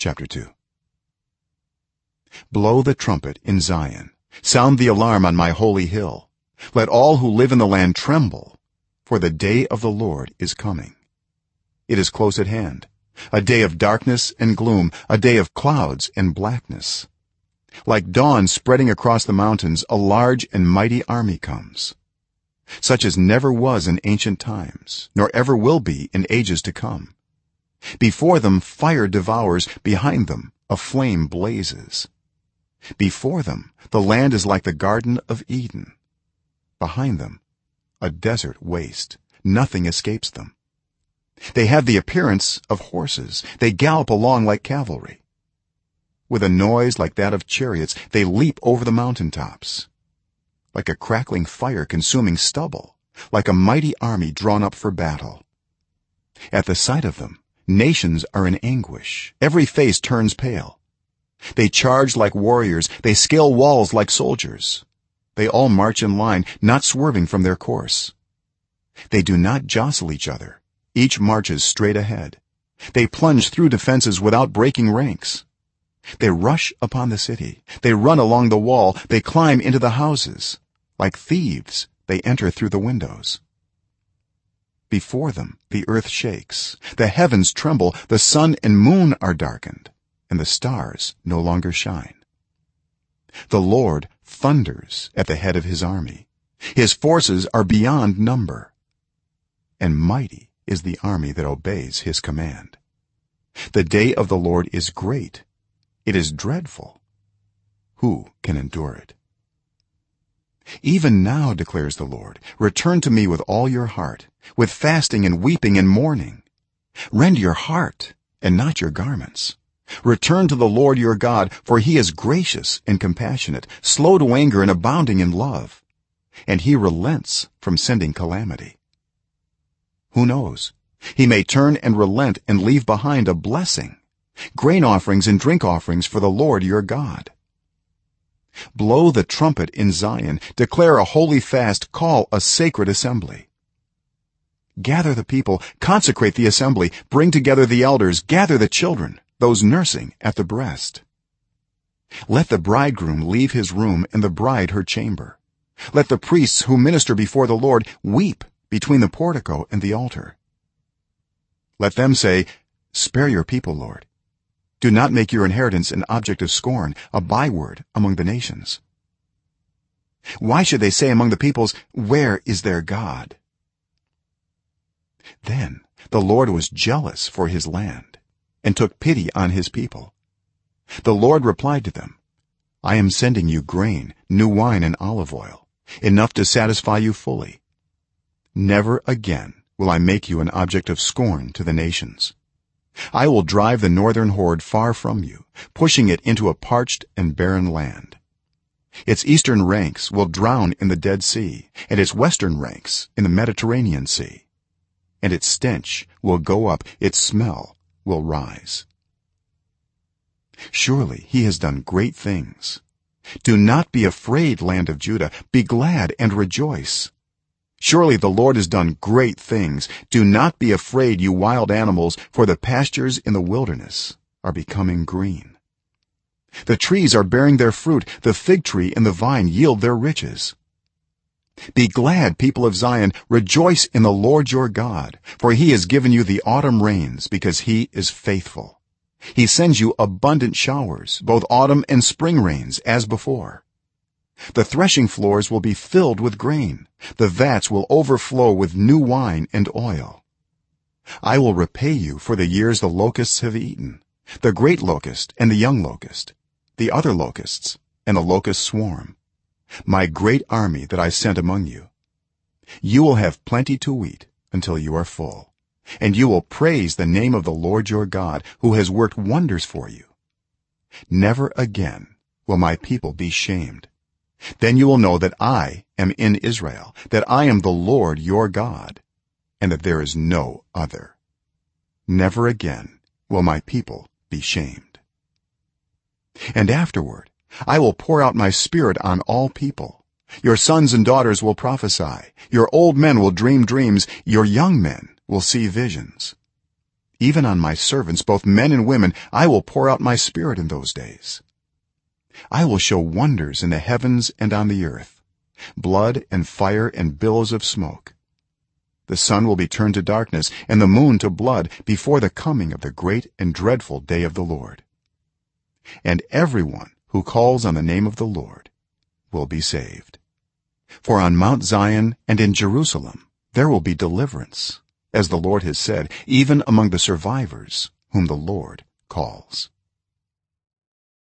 chapter 2 blow the trumpet in zion. Sound the alarm on my holy hill. Let all who live in the land tremble for the day of the lord is coming. It is close at hand. A day of darkness and gloom a day of clouds and blackness. Like dawn spreading across the mountains a large and mighty army comes. Such as never was in ancient times nor ever will be in ages to come before them fire devours behind them a flame blazes. Before them the land is like the garden of eden. Behind them a desert waste. Nothing escapes them. They have the appearance of horses. They gallop along like cavalry. With a noise like that of chariots they leap over the mountain tops like a crackling fire consuming stubble. Like a mighty army drawn up for battle. At the sight of them nations are in anguish. Every face turns pale. They charge like warriors. They scale walls like soldiers. They all march in line not swerving from their course. They do not jostle each other. Each marches straight ahead. They plunge through defenses without breaking ranks. They rush upon the city. They run along the wall. They climb into the houses. Like thieves they enter through the windows before them the earth shakes the heavens tremble the sun and moon are darkened and the stars no longer shine. The lord thunders at the head of his army. His forces are beyond number. And mighty is the army that obeys his command. The day of the lord is great. It is dreadful. Who can endure it even now declares the lord return to me with all your heart with fasting and weeping and mourning. Rend your heart and not your garments. Return to the lord your god for he is gracious and compassionate slow to anger and abounding in love. And he relents from sending calamity. Who knows? He may turn and relent and leave behind a blessing grain offerings and drink offerings for the lord your god blow the trumpet in zion. Declare a holy fast. Call a sacred assembly. Gather the people. Consecrate the assembly. Bring together the elders. Gather the children those nursing at the breast. Let the bridegroom leave his room and the bride her chamber. Let the priests who minister before the lord weep between the portico and the altar. Let them say spare your people lord do not make your inheritance an object of scorn a byword among the nations. Why should they say among the peoples where is their god? Then the lord was jealous for his land and took pity on his people. The lord replied to them i am sending you grain new wine and olive oil enough to satisfy you fully. Never again will i make you an object of scorn to the nations i will drive the northern horde far from you pushing it into a parched and barren land. Its eastern ranks will drown in the dead sea and its western ranks in the mediterranean sea. And its stench will go up its smell will rise. Surely he has done great things. Do not be afraid land of judah. Be glad and rejoice surely the lord has done great things. Do not be afraid you wild animals for the pastures in the wilderness are becoming green. The trees are bearing their fruit. The fig tree and the vine yield their riches. Be glad people of zion. Rejoice in the lord your god for he has given you the autumn rains because he is faithful. He sends you abundant showers both autumn and spring rains as before the threshing floors will be filled with grain. The vats will overflow with new wine and oil. I will repay you for the years the locusts have eaten the great locust and the young locust the other locusts and the locust swarm my great army that i sent among you. You will have plenty to eat until you are full and you will praise the name of the lord your god who has worked wonders for you. Never again will my people be shamed then you will know that i am in israel that i am the lord your god and that there is no other. Never again will my people be shamed. And afterward i will pour out my spirit on all people. Your sons and daughters will prophesy. Your old men will dream dreams. Your young men will see visions. Even on my servants both men and women i will pour out my spirit in those days i will show wonders in the heavens and on the earth blood and fire and billows of smoke. The sun will be turned to darkness and the moon to blood before the coming of the great and dreadful day of the lord. And everyone who calls on the name of the lord will be saved. For on mount zion and in jerusalem there will be deliverance as the lord has said even among the survivors whom the lord calls